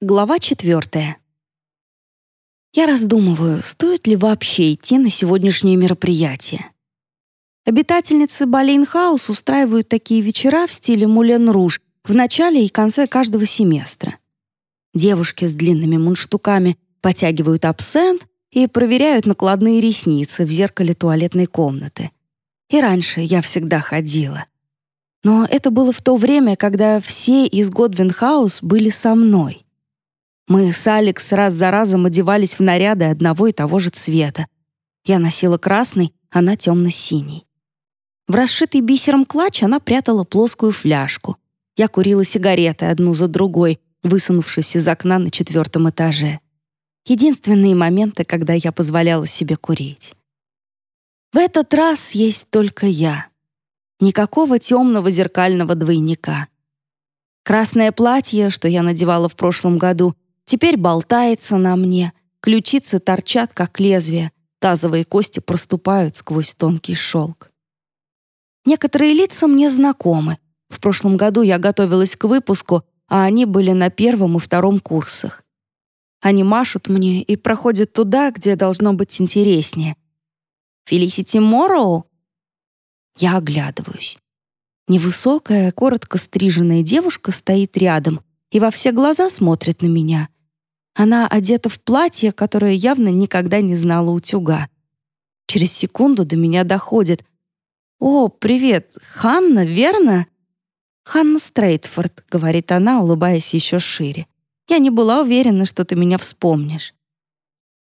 Глава четвертая. Я раздумываю, стоит ли вообще идти на сегодняшнее мероприятие. Обитательницы Балейнхаус устраивают такие вечера в стиле Мулен-Руж в начале и конце каждого семестра. Девушки с длинными мундштуками потягивают абсент и проверяют накладные ресницы в зеркале туалетной комнаты. И раньше я всегда ходила. Но это было в то время, когда все из Годвинхаус были со мной — мы с Алекс раз за разом одевались в наряды одного и того же цвета. Я носила красный, она темно-синий. В расшитый бисером клатч она прятала плоскую фляжку. Я курила сигареты одну за другой, высунувшись из окна на четвертом этаже. Единственные моменты, когда я позволяла себе курить. В этот раз есть только я. Никакого темного зеркального двойника. Красное платье, что я надевала в прошлом году, Теперь болтается на мне, ключицы торчат, как лезвие, тазовые кости проступают сквозь тонкий шелк. Некоторые лица мне знакомы. В прошлом году я готовилась к выпуску, а они были на первом и втором курсах. Они машут мне и проходят туда, где должно быть интереснее. «Фелисити Морроу?» Я оглядываюсь. Невысокая, коротко стриженная девушка стоит рядом и во все глаза смотрит на меня. Она одета в платье, которое явно никогда не знала утюга. Через секунду до меня доходит. «О, привет, Ханна, верно?» «Ханна Стрейтфорд», — говорит она, улыбаясь еще шире. «Я не была уверена, что ты меня вспомнишь».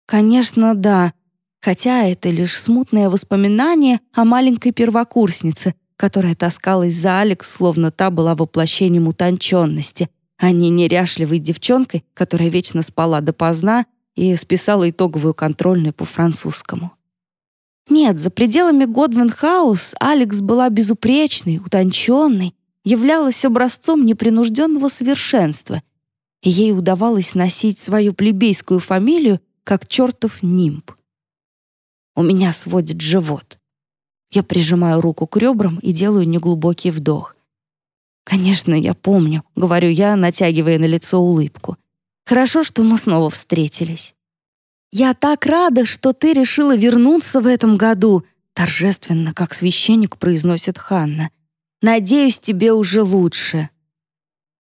«Конечно, да», хотя это лишь смутное воспоминание о маленькой первокурснице, которая таскалась за Алекс, словно та была воплощением утонченности, а не неряшливой девчонкой, которая вечно спала допоздна и списала итоговую контрольную по французскому. Нет, за пределами Годвин-хаус Алекс была безупречной, утонченной, являлась образцом непринужденного совершенства, и ей удавалось носить свою плебейскую фамилию как чертов нимб. У меня сводит живот. Я прижимаю руку к ребрам и делаю неглубокий вдох. «Конечно, я помню», — говорю я, натягивая на лицо улыбку. «Хорошо, что мы снова встретились». «Я так рада, что ты решила вернуться в этом году», торжественно, как священник произносит Ханна. «Надеюсь, тебе уже лучше».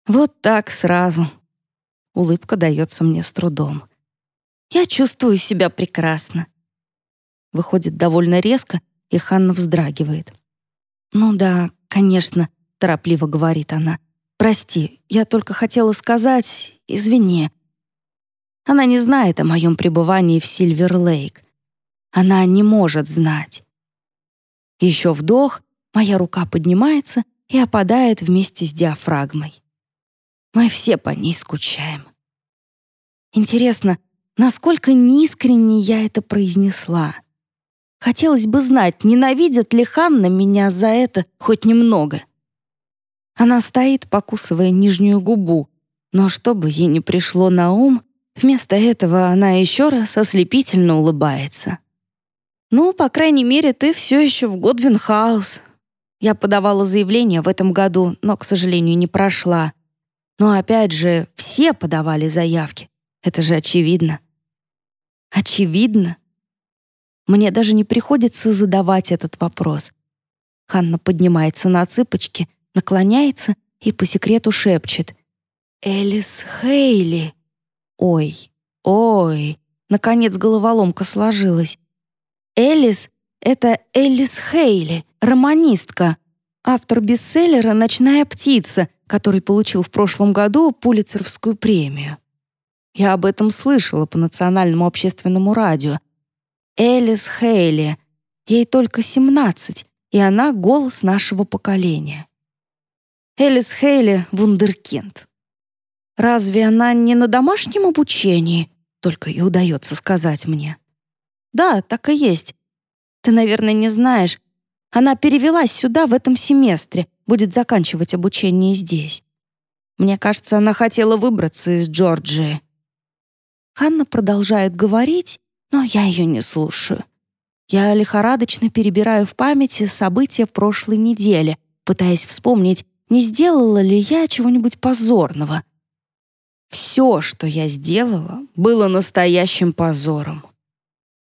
Вот так сразу. Улыбка дается мне с трудом. Я чувствую себя прекрасно. Выходит довольно резко, и Ханна вздрагивает. «Ну да, конечно, торопливо говорит она. «Прости, я только хотела сказать, извини». Она не знает о моем пребывании в Сильвер-Лейк. Она не может знать. Еще вдох, моя рука поднимается и опадает вместе с диафрагмой. Мы все по ней скучаем. Интересно, насколько неискренне я это произнесла. Хотелось бы знать, ненавидят ли Ханна меня за это хоть немного. Она стоит, покусывая нижнюю губу, но чтобы ей не пришло на ум, вместо этого она еще раз ослепительно улыбается. «Ну, по крайней мере, ты все еще в Годвинхаус». Я подавала заявление в этом году, но, к сожалению, не прошла. Но опять же, все подавали заявки. Это же очевидно. Очевидно? Мне даже не приходится задавать этот вопрос. Ханна поднимается на цыпочки — наклоняется и по секрету шепчет «Элис Хейли». «Ой, ой!» Наконец головоломка сложилась. Элис — это Элис Хейли, романистка, автор бестселлера «Ночная птица», который получил в прошлом году Пулицеровскую премию. Я об этом слышала по национальному общественному радио. Элис Хейли. Ей только 17, и она — голос нашего поколения. Элис Хейли — вундеркинд. Разве она не на домашнем обучении? Только и удается сказать мне. Да, так и есть. Ты, наверное, не знаешь. Она перевелась сюда в этом семестре, будет заканчивать обучение здесь. Мне кажется, она хотела выбраться из Джорджии. Ханна продолжает говорить, но я ее не слушаю. Я лихорадочно перебираю в памяти события прошлой недели, пытаясь вспомнить, не сделала ли я чего-нибудь позорного. Все, что я сделала, было настоящим позором.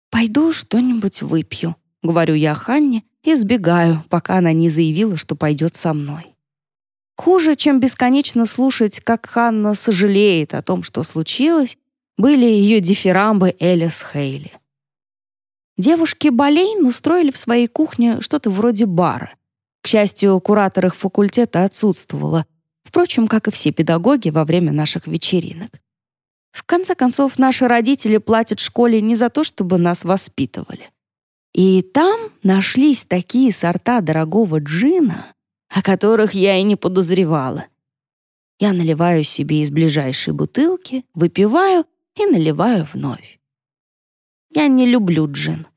«Пойду что-нибудь выпью», — говорю я Ханне и сбегаю, пока она не заявила, что пойдет со мной. Хуже, чем бесконечно слушать, как Ханна сожалеет о том, что случилось, были ее дифирамбы Элис Хейли. Девушки Болейн устроили в своей кухне что-то вроде бара. К счастью, куратор их факультета отсутствовала, впрочем, как и все педагоги во время наших вечеринок. В конце концов, наши родители платят школе не за то, чтобы нас воспитывали. И там нашлись такие сорта дорогого джина, о которых я и не подозревала. Я наливаю себе из ближайшей бутылки, выпиваю и наливаю вновь. Я не люблю джин.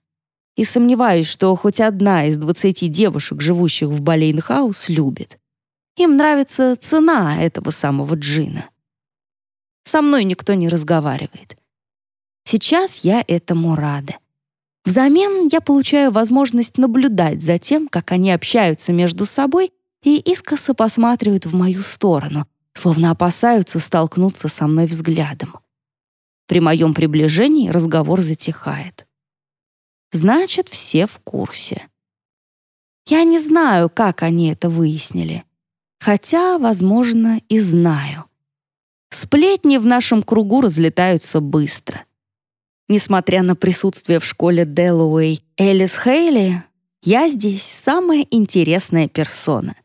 И сомневаюсь, что хоть одна из двадцати девушек, живущих в Балейнхаус, любит. Им нравится цена этого самого джина. Со мной никто не разговаривает. Сейчас я этому рада. Взамен я получаю возможность наблюдать за тем, как они общаются между собой и искоса посматривают в мою сторону, словно опасаются столкнуться со мной взглядом. При моем приближении разговор затихает. Значит, все в курсе. Я не знаю, как они это выяснили. Хотя, возможно, и знаю. Сплетни в нашем кругу разлетаются быстро. Несмотря на присутствие в школе Дэллоуэй Элис Хейли, я здесь самая интересная персона.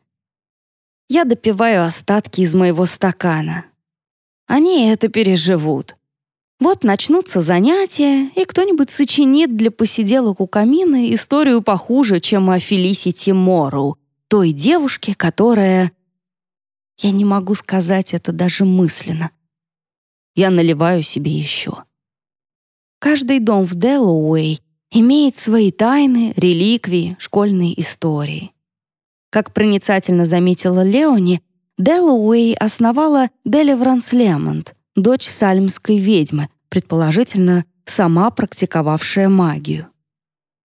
Я допиваю остатки из моего стакана. Они это переживут. Вот начнутся занятия, и кто-нибудь сочинит для посиделок у камина историю похуже, чем о Фелисити Морроу, той девушке, которая... Я не могу сказать это даже мысленно. Я наливаю себе еще. Каждый дом в Дэллоуэй имеет свои тайны, реликвии, школьные истории. Как проницательно заметила Леони, Дэллоуэй основала Деливранс Лемонт, дочь сальмской ведьмы, предположительно, сама практиковавшая магию.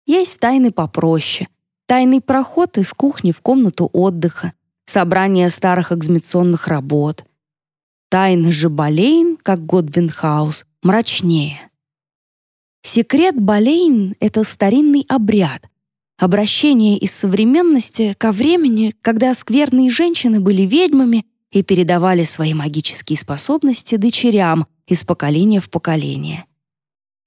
Есть тайны попроще. Тайный проход из кухни в комнату отдыха, собрание старых экзаменационных работ. Тайны же Болейн, как Годвин Хаус, мрачнее. Секрет Болейн — это старинный обряд, обращение из современности ко времени, когда скверные женщины были ведьмами и передавали свои магические способности дочерям из поколения в поколение.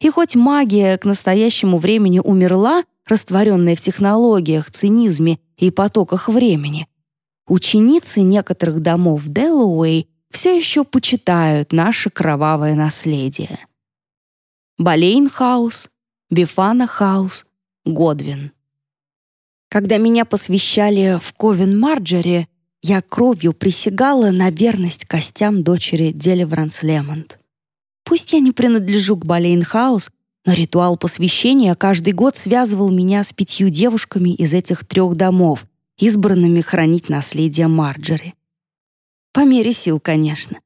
И хоть магия к настоящему времени умерла, растворенная в технологиях, цинизме и потоках времени, ученицы некоторых домов Дэллоуэй все еще почитают наше кровавое наследие. Болейн-хаус, Годвин. Когда меня посвящали в Ковен Марджери, я кровью присягала на верность костям дочери Деливранс Лемонт. Пусть я не принадлежу к Болейн-хаус, но ритуал посвящения каждый год связывал меня с пятью девушками из этих трех домов, избранными хранить наследие Марджери. По мере сил, конечно.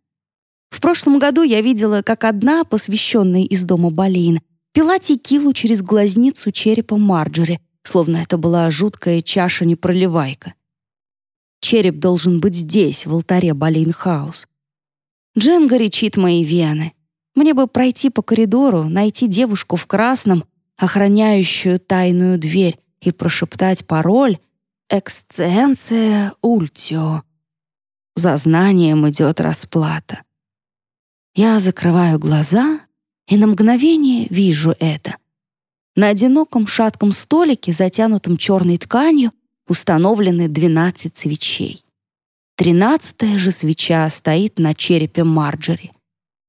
В прошлом году я видела, как одна, посвященная из дома Болейн, пила текилу через глазницу черепа Марджери, словно это была жуткая чаша-непроливайка. Череп должен быть здесь, в алтаре Болейн-хаус. Джин горячит мои вены. Мне бы пройти по коридору, найти девушку в красном, охраняющую тайную дверь, и прошептать пароль «Эксценция ультио». За знанием идет расплата. Я закрываю глаза и на мгновение вижу это. На одиноком шатком столике, затянутом черной тканью, установлены 12 свечей. Тринадцатая же свеча стоит на черепе Марджери.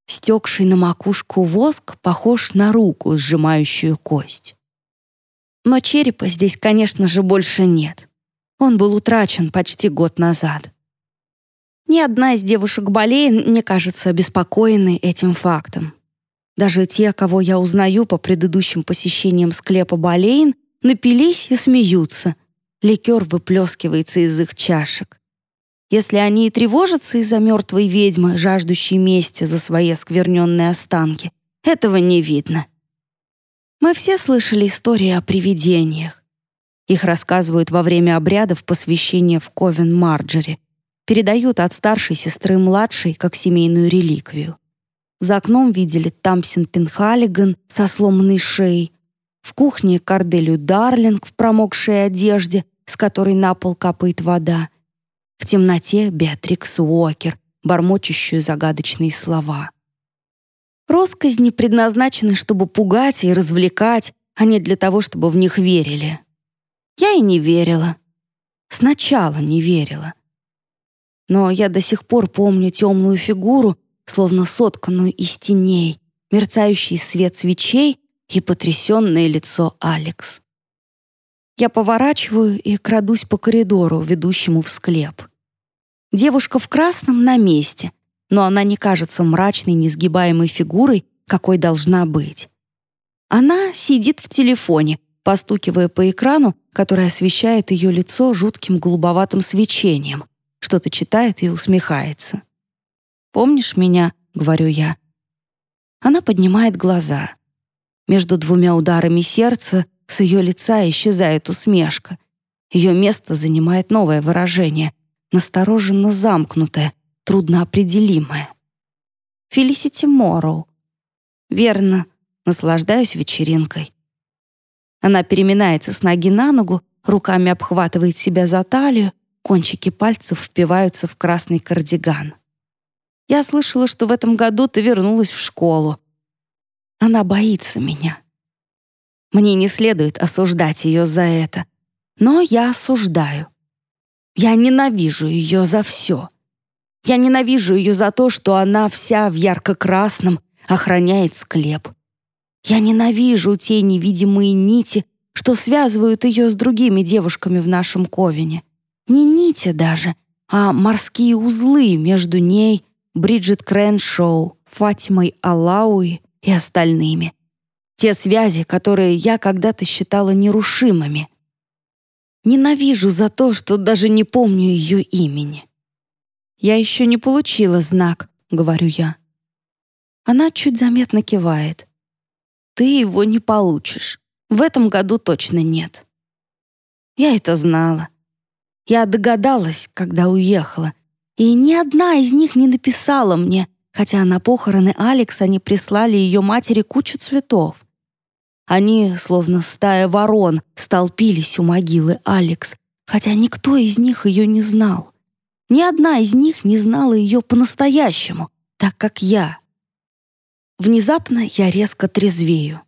Стекший на макушку воск похож на руку, сжимающую кость. Но черепа здесь, конечно же, больше нет. Он был утрачен почти год назад. Ни одна из девушек Болейн не кажется обеспокоенной этим фактом. Даже те, кого я узнаю по предыдущим посещениям склепа Болейн, напились и смеются. Ликер выплескивается из их чашек. Если они и тревожатся из-за мертвой ведьмы, жаждущей мести за свои оскверненные останки, этого не видно. Мы все слышали истории о привидениях. Их рассказывают во время обрядов посвящения в Ковен Марджери. передают от старшей сестры младшей как семейную реликвию. За окном видели Тамсин Пенхаллиган со сломанной шеей, в кухне Корделю Дарлинг в промокшей одежде, с которой на пол капает вода, в темноте Беатрикс Уокер, бормочущую загадочные слова. Росказни предназначены, чтобы пугать и развлекать, а не для того, чтобы в них верили. Я и не верила. Сначала не верила. Но я до сих пор помню темную фигуру, словно сотканную из теней, мерцающий свет свечей и потрясенное лицо Алекс. Я поворачиваю и крадусь по коридору, ведущему в склеп. Девушка в красном на месте, но она не кажется мрачной, несгибаемой фигурой, какой должна быть. Она сидит в телефоне, постукивая по экрану, который освещает ее лицо жутким голубоватым свечением, что-то читает и усмехается. «Помнишь меня?» — говорю я. Она поднимает глаза. Между двумя ударами сердца с ее лица исчезает усмешка. Ее место занимает новое выражение, настороженно замкнутое, трудноопределимое. Фелисити Морроу. Верно, наслаждаюсь вечеринкой. Она переминается с ноги на ногу, руками обхватывает себя за талию, кончики пальцев впиваются в красный кардиган. Я слышала, что в этом году ты вернулась в школу. Она боится меня. Мне не следует осуждать ее за это, но я осуждаю. Я ненавижу ее за все. Я ненавижу ее за то, что она вся в ярко-красном охраняет склеп. Я ненавижу те невидимые нити, что связывают ее с другими девушками в нашем ковине. Не нити даже, а морские узлы между ней, Бриджит Крэншоу, Фатимой Алауи и остальными. Те связи, которые я когда-то считала нерушимыми. Ненавижу за то, что даже не помню ее имени. «Я еще не получила знак», — говорю я. Она чуть заметно кивает. «Ты его не получишь. В этом году точно нет». Я это знала. Я догадалась, когда уехала. И ни одна из них не написала мне, хотя на похороны Алекса они прислали ее матери кучу цветов. Они, словно стая ворон, столпились у могилы Алекс, хотя никто из них ее не знал. Ни одна из них не знала ее по-настоящему, так как я. Внезапно я резко трезвею.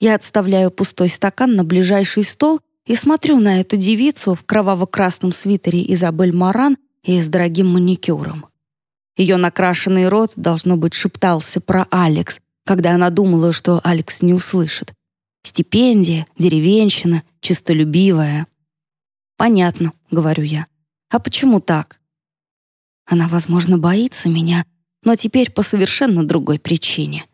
Я отставляю пустой стакан на ближайший стол и смотрю на эту девицу в кроваво-красном свитере Изабель Маран и с дорогим маникюром. Ее накрашенный рот, должно быть, шептался про Алекс, когда она думала, что Алекс не услышит. Стипендия, деревенщина, чистолюбивая. «Понятно», — говорю я. А почему так? Она, возможно, боится меня, но теперь по совершенно другой причине.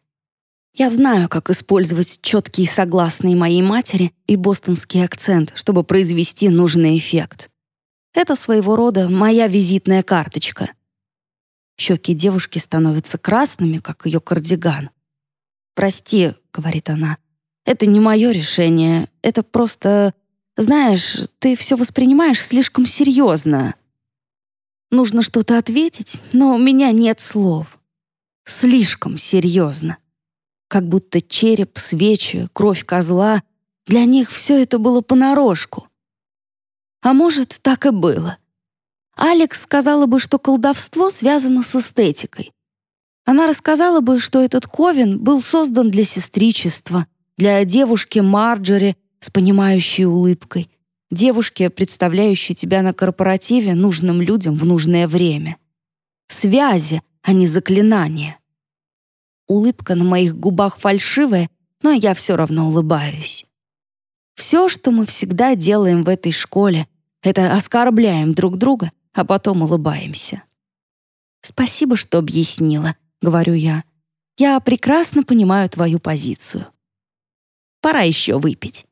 Я знаю, как использовать четкие согласные моей матери и бостонский акцент, чтобы произвести нужный эффект. Это своего рода моя визитная карточка. Щеки девушки становятся красными, как ее кардиган. «Прости», — говорит она, — «это не мое решение, это просто знаешь, ты все воспринимаешь слишком серьезно. Нужно что-то ответить, но у меня нет слов. Слишком серьезно. Как будто череп, свечи, кровь козла — для них все это было понарошку. А может, так и было. Алекс сказала бы, что колдовство связано с эстетикой. Она рассказала бы, что этот ковен был создан для сестричества, для девушки Марджори, с понимающей улыбкой, девушке, представляющей тебя на корпоративе нужным людям в нужное время. Связи, а не заклинания. Улыбка на моих губах фальшивая, но я все равно улыбаюсь. Все, что мы всегда делаем в этой школе, это оскорбляем друг друга, а потом улыбаемся. «Спасибо, что объяснила», — говорю я. «Я прекрасно понимаю твою позицию. Пора еще выпить».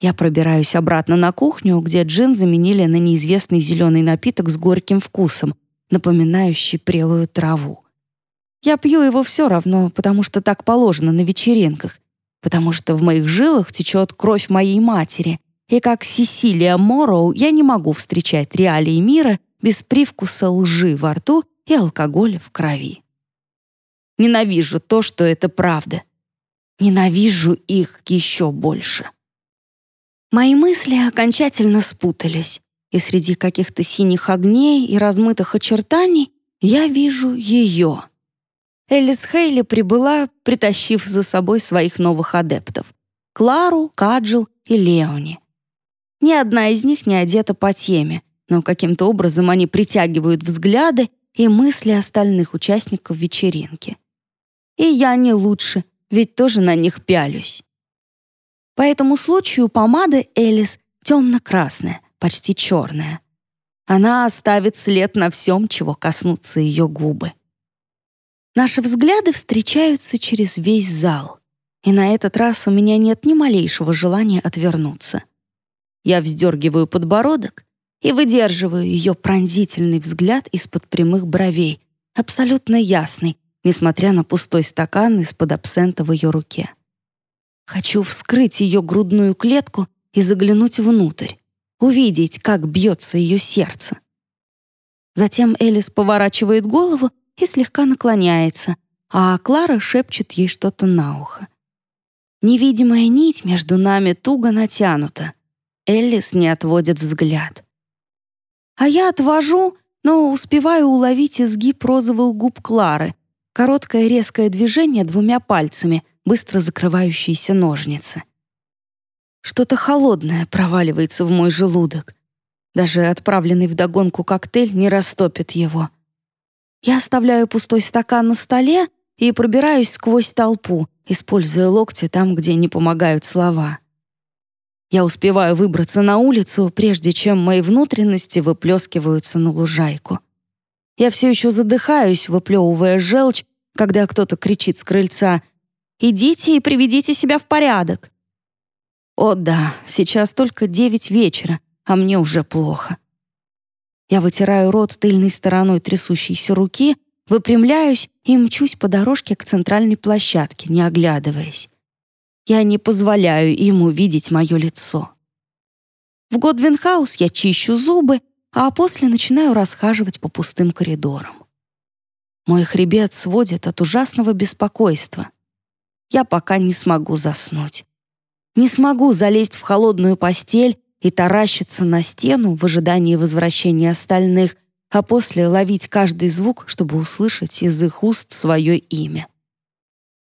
Я пробираюсь обратно на кухню, где джин заменили на неизвестный зеленый напиток с горьким вкусом, напоминающий прелую траву. Я пью его все равно, потому что так положено на вечеринках, потому что в моих жилах течет кровь моей матери, и как Сесилия Морроу я не могу встречать реалии мира без привкуса лжи во рту и алкоголя в крови. Ненавижу то, что это правда. Ненавижу их еще больше. Мои мысли окончательно спутались, и среди каких-то синих огней и размытых очертаний я вижу ее. Элис Хейли прибыла, притащив за собой своих новых адептов — Клару, Каджил и Леони. Ни одна из них не одета по теме, но каким-то образом они притягивают взгляды и мысли остальных участников вечеринки. И я не лучше, ведь тоже на них пялюсь. По этому случаю помада Элис темно-красная, почти черная. Она оставит след на всем, чего коснутся ее губы. Наши взгляды встречаются через весь зал, и на этот раз у меня нет ни малейшего желания отвернуться. Я вздергиваю подбородок и выдерживаю ее пронзительный взгляд из-под прямых бровей, абсолютно ясный, несмотря на пустой стакан из-под абсента в ее руке. Хочу вскрыть ее грудную клетку и заглянуть внутрь, увидеть, как бьется ее сердце. Затем Элис поворачивает голову и слегка наклоняется, а Клара шепчет ей что-то на ухо. Невидимая нить между нами туго натянута, Эллис не отводит взгляд. А я отвожу, но успеваю уловить изгиб розовых губ Клары, короткое резкое движение двумя пальцами, быстро закрывающиеся ножницы. Что-то холодное проваливается в мой желудок. Даже отправленный вдогонку коктейль не растопит его. Я оставляю пустой стакан на столе и пробираюсь сквозь толпу, используя локти там, где не помогают слова. Я успеваю выбраться на улицу, прежде чем мои внутренности выплескиваются на лужайку. Я все еще задыхаюсь, выплевывая желчь, когда кто-то кричит с крыльца «Идите и приведите себя в порядок». О да, сейчас только девять вечера, а мне уже плохо. Я вытираю рот тыльной стороной трясущейся руки, выпрямляюсь и мчусь по дорожке к центральной площадке, не оглядываясь. Я не позволяю им увидеть мое лицо. В Годвинхаус я чищу зубы, а после начинаю расхаживать по пустым коридорам. Мой хребет сводит от ужасного беспокойства. Я пока не смогу заснуть. Не смогу залезть в холодную постель и таращиться на стену в ожидании возвращения остальных, а после ловить каждый звук, чтобы услышать из их уст свое имя.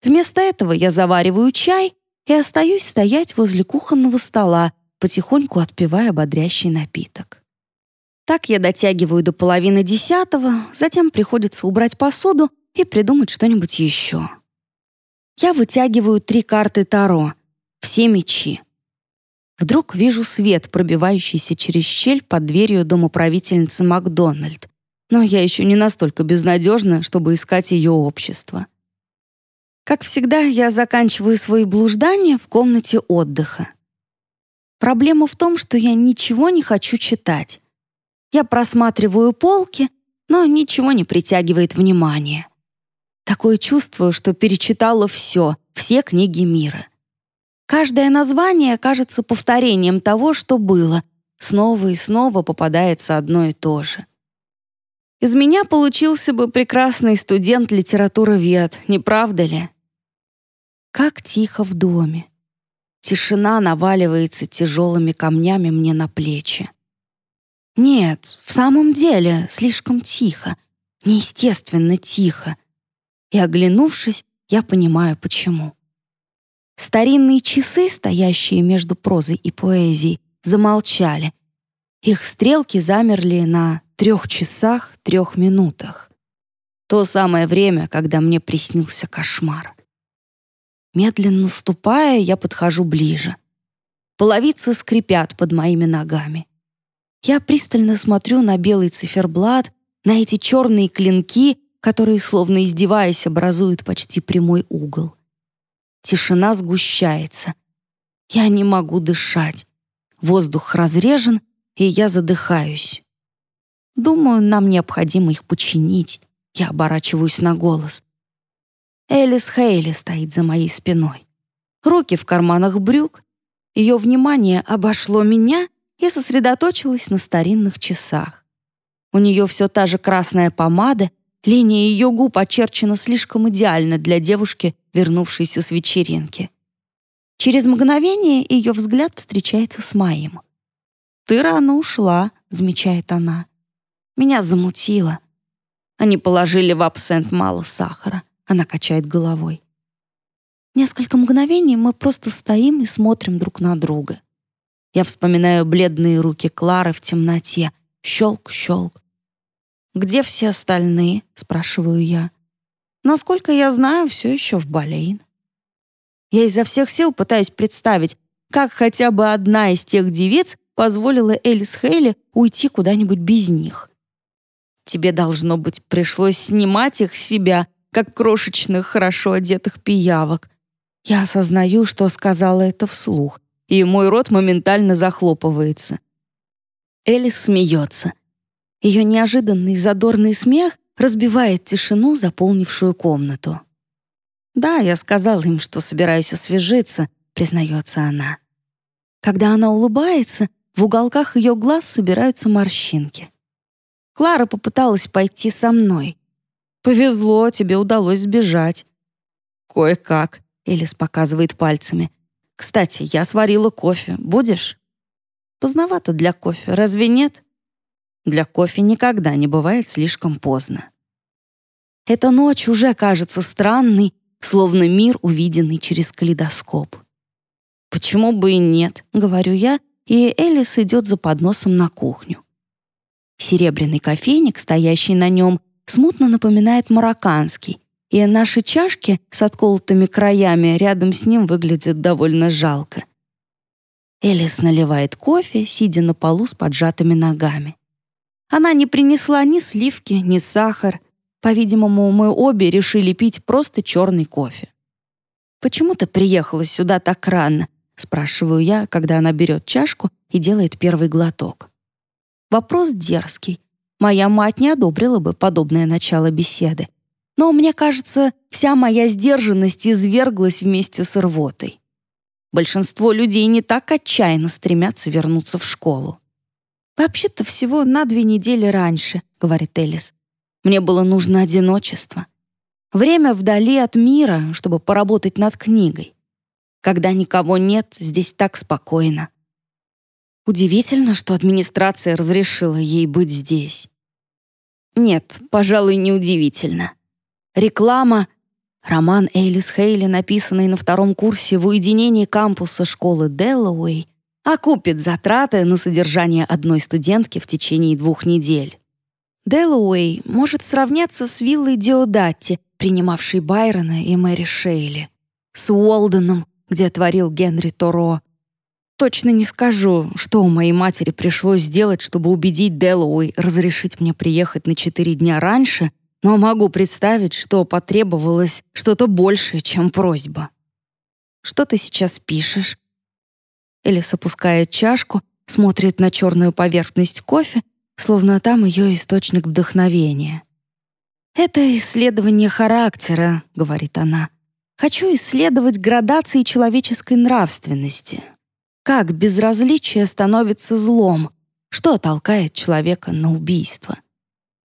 Вместо этого я завариваю чай и остаюсь стоять возле кухонного стола, потихоньку отпивая бодрящий напиток. Так я дотягиваю до половины десятого, затем приходится убрать посуду и придумать что-нибудь еще. Я вытягиваю три карты Таро, все мечи. Вдруг вижу свет, пробивающийся через щель под дверью домоправительницы Макдональд, но я еще не настолько безнадежна, чтобы искать ее общество. Как всегда, я заканчиваю свои блуждания в комнате отдыха. Проблема в том, что я ничего не хочу читать. Я просматриваю полки, но ничего не притягивает внимания. Такое чувство, что перечитала все, все книги мира. Каждое название кажется повторением того, что было. Снова и снова попадается одно и то же. Из меня получился бы прекрасный студент литературы вет, не правда ли? Как тихо в доме. Тишина наваливается тяжелыми камнями мне на плечи. Нет, в самом деле слишком тихо, неестественно тихо. И, оглянувшись, я понимаю, почему. Старинные часы, стоящие между прозой и поэзией, замолчали. Их стрелки замерли на трех часах трех минутах. То самое время, когда мне приснился кошмар. Медленно ступая, я подхожу ближе. Половицы скрипят под моими ногами. Я пристально смотрю на белый циферблат, на эти черные клинки, которые, словно издеваясь, образуют почти прямой угол. Тишина сгущается. Я не могу дышать. Воздух разрежен, и я задыхаюсь. Думаю, нам необходимо их починить. Я оборачиваюсь на голос. Элис Хейли стоит за моей спиной. Руки в карманах брюк. Ее внимание обошло меня и сосредоточилось на старинных часах. У нее все та же красная помада, линия ее губ очерчена слишком идеально для девушки, вернувшейся с вечеринки. Через мгновение ее взгляд встречается с моим. «Ты рано ушла», — замечает она. «Меня замутило». Они положили в абсент мало сахара. Она качает головой. Несколько мгновений мы просто стоим и смотрим друг на друга. Я вспоминаю бледные руки Клары в темноте. Щелк, щелк. «Где все остальные?» — спрашиваю я. «Насколько я знаю, все еще в Балейн». Я изо всех сил пытаюсь представить, как хотя бы одна из тех девиц позволила Элис Хейли уйти куда-нибудь без них. Тебе, должно быть, пришлось снимать их с себя, как крошечных, хорошо одетых пиявок. Я осознаю, что сказала это вслух, и мой рот моментально захлопывается. Элис смеется. Ее неожиданный задорный смех разбивает тишину, заполнившую комнату. «Да, я сказал им, что собираюсь освежиться», — признается она. Когда она улыбается, в уголках ее глаз собираются морщинки. Клара попыталась пойти со мной. «Повезло, тебе удалось сбежать». «Кое-как», — Элис показывает пальцами. «Кстати, я сварила кофе. Будешь?» «Поздновато для кофе, разве нет?» Для кофе никогда не бывает слишком поздно. Эта ночь уже кажется странной, словно мир, увиденный через калейдоскоп. «Почему бы и нет?» — говорю я, и Элис идет за подносом на кухню. Серебряный кофейник, стоящий на нем, смутно напоминает марокканский, и наши чашки с отколотыми краями рядом с ним выглядят довольно жалко. Элис наливает кофе, сидя на полу с поджатыми ногами. Она не принесла ни сливки, ни сахар. По-видимому, мы обе решили пить просто черный кофе. «Почему ты приехала сюда так рано?» спрашиваю я, когда она берет чашку и делает первый глоток. Вопрос дерзкий. Моя мать не одобрила бы подобное начало беседы. Но, мне кажется, вся моя сдержанность изверглась вместе с рвотой. Большинство людей не так отчаянно стремятся вернуться в школу. «Вообще-то всего на две недели раньше», — говорит Элис. «Мне было нужно одиночество. Время вдали от мира, чтобы поработать над книгой. Когда никого нет, здесь так спокойно. Удивительно, что администрация разрешила ей быть здесь. Нет, пожалуй, не удивительно. Реклама Роман Эйлис Хейли, написанный на втором курсе в уединении кампуса школы Делауэй, окупит затраты на содержание одной студентки в течение двух недель. Делауэй может сравняться с виллой Диодатти, принимавшей Байрона и Мэри Шейли, с Уолденом, где творил Генри Торо. Точно не скажу, что у моей матери пришлось сделать, чтобы убедить Делуэй разрешить мне приехать на четыре дня раньше, но могу представить, что потребовалось что-то большее, чем просьба. «Что ты сейчас пишешь?» Элис опускает чашку, смотрит на черную поверхность кофе, словно там ее источник вдохновения. «Это исследование характера», — говорит она. Хочу исследовать градации человеческой нравственности. Как безразличие становится злом, что толкает человека на убийство.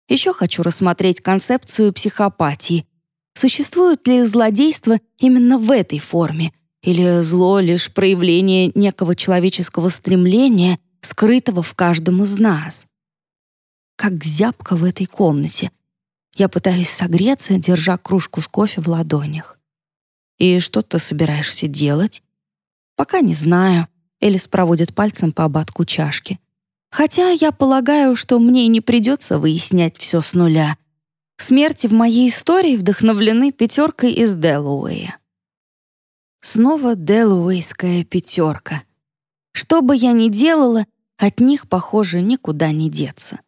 Еще хочу рассмотреть концепцию психопатии. Существует ли злодейство именно в этой форме, или зло — лишь проявление некого человеческого стремления, скрытого в каждом из нас? Как зябко в этой комнате. Я пытаюсь согреться, держа кружку с кофе в ладонях. «И что ты собираешься делать?» «Пока не знаю», — Элис проводит пальцем по ободку чашки. «Хотя я полагаю, что мне не придется выяснять все с нуля. Смерти в моей истории вдохновлены пятеркой из Делуэя». Снова Делуэйская пятерка. Что бы я ни делала, от них, похоже, никуда не деться.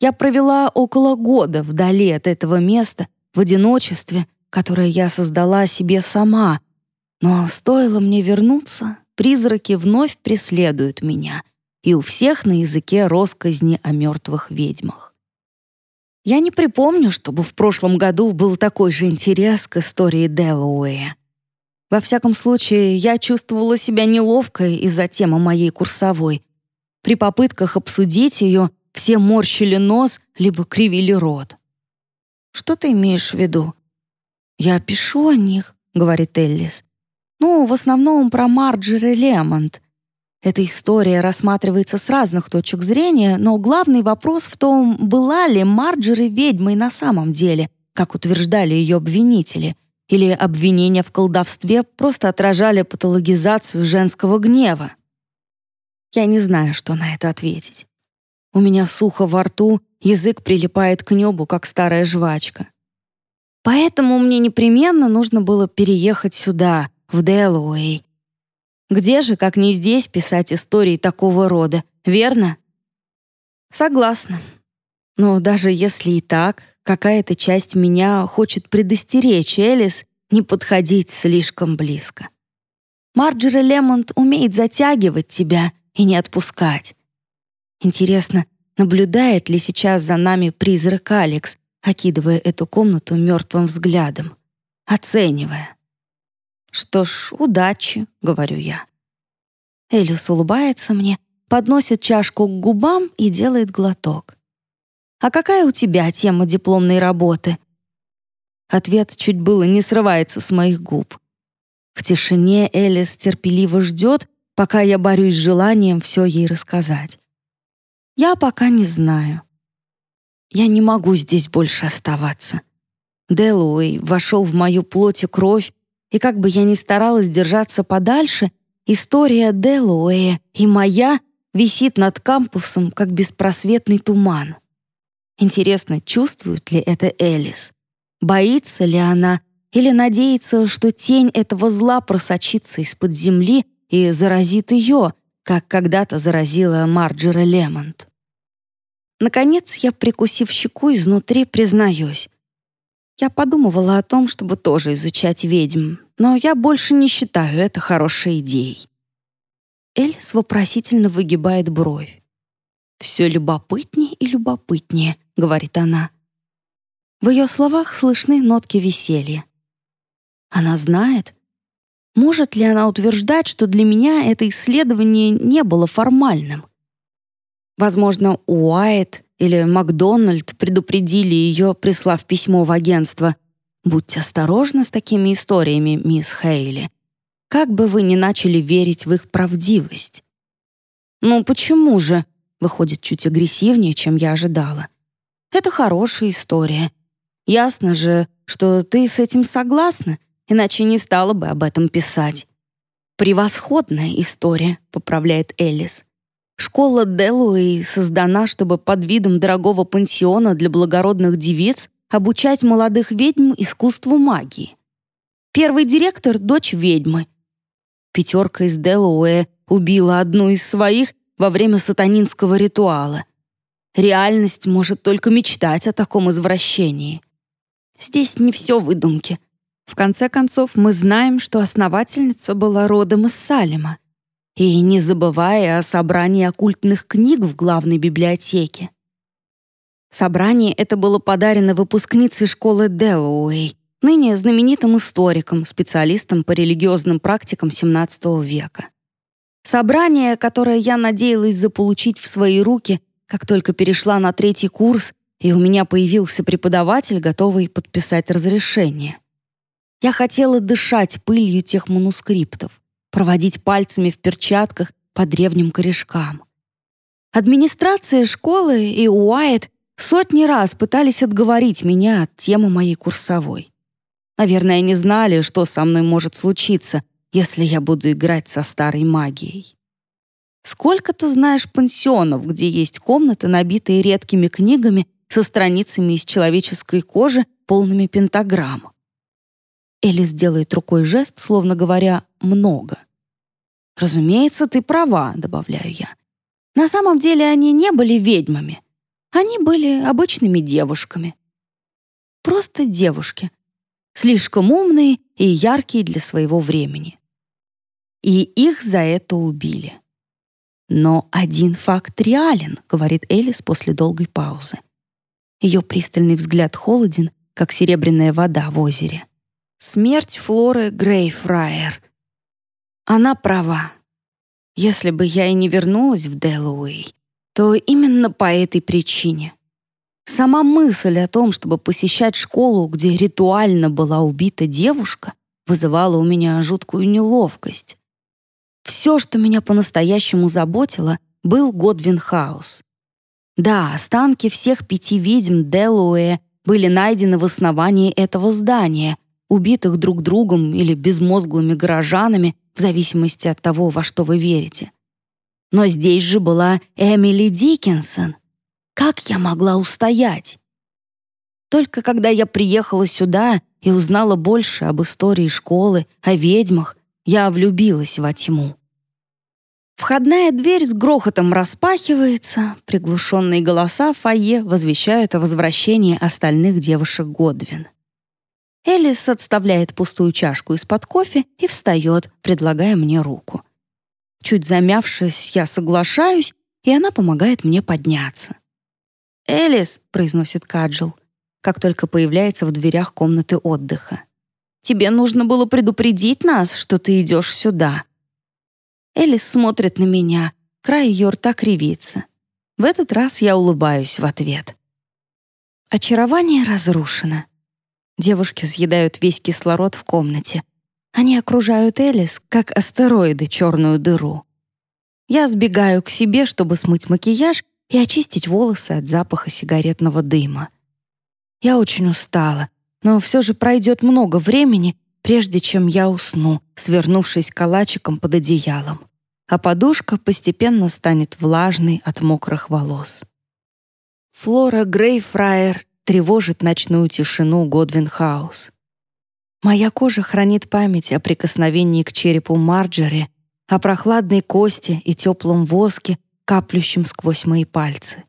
Я провела около года вдали от этого места, в одиночестве, которое я создала себе сама. Но стоило мне вернуться, призраки вновь преследуют меня, и у всех на языке росказни о мертвых ведьмах. Я не припомню, чтобы в прошлом году был такой же интерес к истории Делауэя. Во всяком случае, я чувствовала себя неловко из-за темы моей курсовой. При попытках обсудить ее все морщили нос, либо кривили рот. «Что ты имеешь в виду?» «Я пишу о них», — говорит Эллис. «Ну, в основном про Марджери Лемонт. Эта история рассматривается с разных точек зрения, но главный вопрос в том, была ли Марджери ведьмой на самом деле, как утверждали ее обвинители, или обвинения в колдовстве просто отражали патологизацию женского гнева. Я не знаю, что на это ответить. У меня сухо во рту, язык прилипает к небу, как старая жвачка. Поэтому мне непременно нужно было переехать сюда, в Дэллоуэй. Где же, как не здесь, писать истории такого рода, верно? Согласна. Но даже если и так, какая-то часть меня хочет предостеречь Элис не подходить слишком близко. Марджери Лемонт умеет затягивать тебя и не отпускать. Интересно, наблюдает ли сейчас за нами призрак Алекс, окидывая эту комнату мертвым взглядом, оценивая. «Что ж, удачи», — говорю я. Элис улыбается мне, подносит чашку к губам и делает глоток. «А какая у тебя тема дипломной работы?» Ответ чуть было не срывается с моих губ. В тишине Элис терпеливо ждет, пока я борюсь с желанием все ей рассказать. Я пока не знаю. Я не могу здесь больше оставаться. Дэллоуэй вошел в мою плоть и кровь, и как бы я ни старалась держаться подальше, история Дэллоуэя и моя висит над кампусом, как беспросветный туман. Интересно, чувствует ли это Элис? Боится ли она или надеется, что тень этого зла просочится из-под земли и заразит ее, как когда-то заразила Марджера Лемонт? Наконец, я, прикусив щеку изнутри, признаюсь. Я подумывала о том, чтобы тоже изучать ведьм, но я больше не считаю это хорошей идеей. Элис вопросительно выгибает бровь. «Все любопытнее и любопытнее», — говорит она. В ее словах слышны нотки веселья. Она знает? Может ли она утверждать, что для меня это исследование не было формальным? Возможно, Уайт или Макдональд предупредили ее, прислав письмо в агентство. «Будьте осторожны с такими историями, мисс Хейли. Как бы вы ни начали верить в их правдивость». «Ну почему же?» Выходит чуть агрессивнее, чем я ожидала. «Это хорошая история. Ясно же, что ты с этим согласна, иначе не стала бы об этом писать». «Превосходная история», — поправляет Элис. Школа Делуэй создана, чтобы под видом дорогого пансиона для благородных девиц обучать молодых ведьм искусству магии. Первый директор — дочь ведьмы. Пятерка из Делуэя убила одну из своих во время сатанинского ритуала. Реальность может только мечтать о таком извращении. Здесь не все выдумки. В конце концов, мы знаем, что основательница была родом из Салема и не забывая о собрании оккультных книг в главной библиотеке. Собрание это было подарено выпускницей школы Дэллоуэй, ныне знаменитым историком, специалистом по религиозным практикам XVII века. Собрание, которое я надеялась заполучить в свои руки, как только перешла на третий курс, и у меня появился преподаватель, готовый подписать разрешение. Я хотела дышать пылью тех манускриптов проводить пальцами в перчатках по древним корешкам. Администрация школы и Уайт сотни раз пытались отговорить меня от темы моей курсовой. Наверное, не знали, что со мной может случиться, если я буду играть со старой магией. Сколько ты знаешь пансионов, где есть комнаты, набитые редкими книгами со страницами из человеческой кожи, полными пентаграмм? Элис делает рукой жест, словно говоря «много». «Разумеется, ты права», — добавляю я. «На самом деле они не были ведьмами. Они были обычными девушками. Просто девушки. Слишком умные и яркие для своего времени. И их за это убили. Но один факт реален, говорит Элис после долгой паузы. Ее пристальный взгляд холоден, как серебряная вода в озере. Смерть Флоры Грейфрайер. Она права. Если бы я и не вернулась в Дэллоуэй, то именно по этой причине. Сама мысль о том, чтобы посещать школу, где ритуально была убита девушка, вызывала у меня жуткую неловкость. Все, что меня по-настоящему заботило, был Годвин Хаус. Да, останки всех пяти ведьм Делуэ были найдены в основании этого здания, убитых друг другом или безмозглыми горожанами, в зависимости от того, во что вы верите. Но здесь же была Эмили Диккенсон. Как я могла устоять? Только когда я приехала сюда и узнала больше об истории школы, о ведьмах, я влюбилась во тьму. Входная дверь с грохотом распахивается, приглушенные голоса фойе возвещают о возвращении остальных девушек Годвин. Элис отставляет пустую чашку из-под кофе и встает, предлагая мне руку. Чуть замявшись, я соглашаюсь, и она помогает мне подняться. «Элис», — произносит Каджил, как только появляется в дверях комнаты отдыха. «Тебе нужно было предупредить нас, что ты идешь сюда». Элис смотрит на меня, край ее рта кривится. В этот раз я улыбаюсь в ответ. Очарование разрушено. Девушки съедают весь кислород в комнате. Они окружают Элис, как астероиды черную дыру. Я сбегаю к себе, чтобы смыть макияж и очистить волосы от запаха сигаретного дыма. Я очень устала, но все же пройдет много времени, прежде чем я усну, свернувшись калачиком под одеялом, а подушка постепенно станет влажной от мокрых волос. Флора Грейфрайер тревожит ночную тишину Годвин-хаус. Моя кожа хранит память о прикосновении к черепу Марджери, о прохладной кости и теплом воске, каплющем сквозь мои пальцы.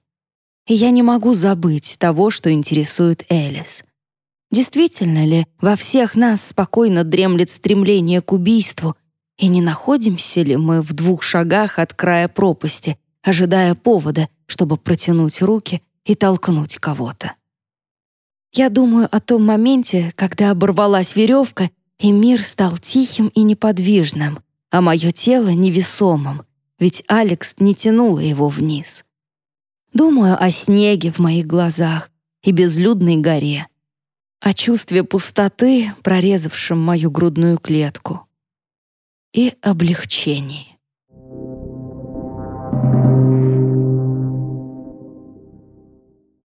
И я не могу забыть того, что интересует Элис. Действительно ли во всех нас спокойно дремлет стремление к убийству, и не находимся ли мы в двух шагах от края пропасти, ожидая повода, чтобы протянуть руки и толкнуть кого-то? Я думаю о том моменте, когда оборвалась веревка, и мир стал тихим и неподвижным, а мое тело невесомым, ведь Алекс не тянула его вниз. Думаю о снеге в моих глазах и безлюдной горе, о чувстве пустоты, прорезавшем мою грудную клетку, и облегчении. Thank you.